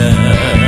呃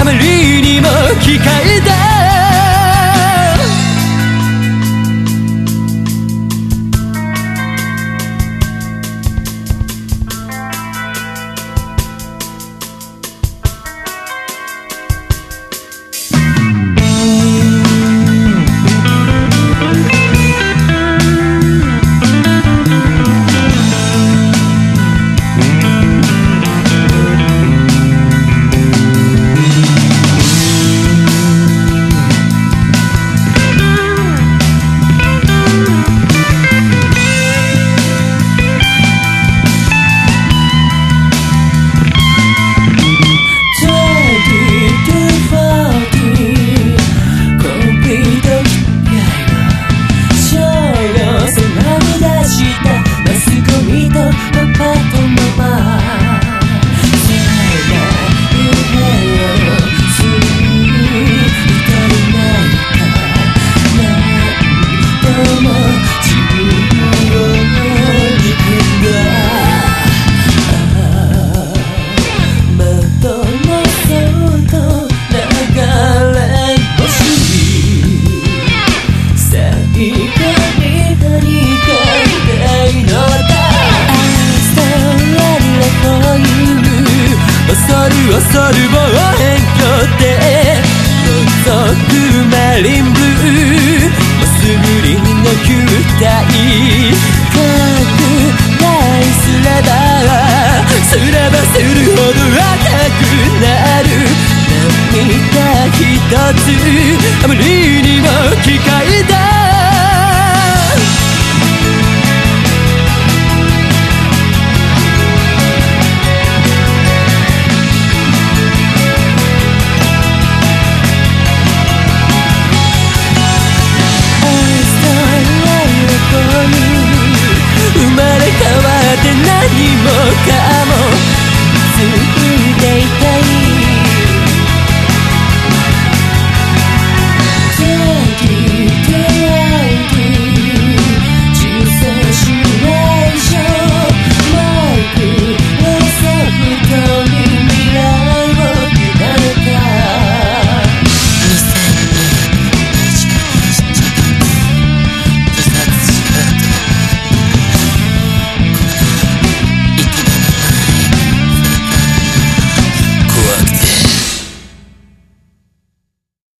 あまりにも機械でる棒